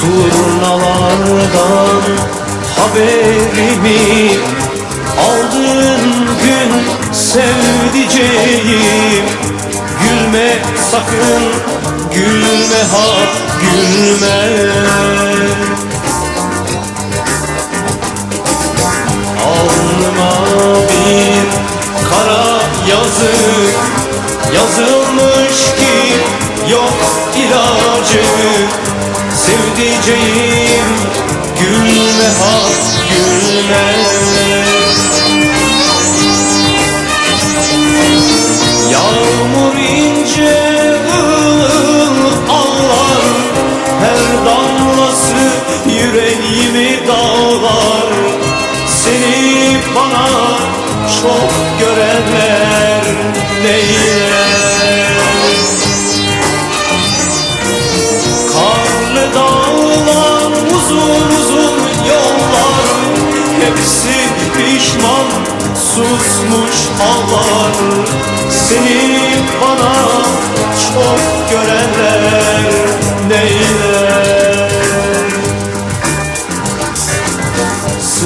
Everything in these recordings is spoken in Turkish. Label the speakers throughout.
Speaker 1: Turnalardan haberimi aldığın gün sevdiceğim. Gülme sakın gülme ha gülme. Alnıma bir kara yazı yazılmış ki yok ilacı Sevdiceğim gülme ha gülme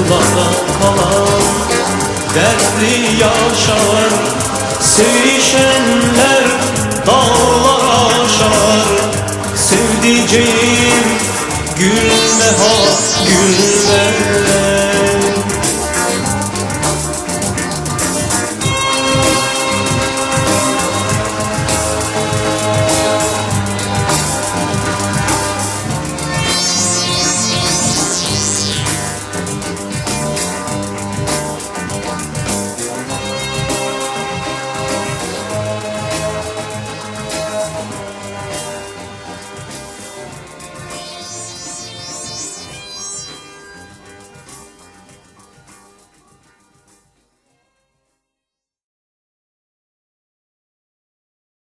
Speaker 1: Sılada kalan dertli yaşar Sevişenler dağlar aşar. Sevdiceğim gülme ha gülme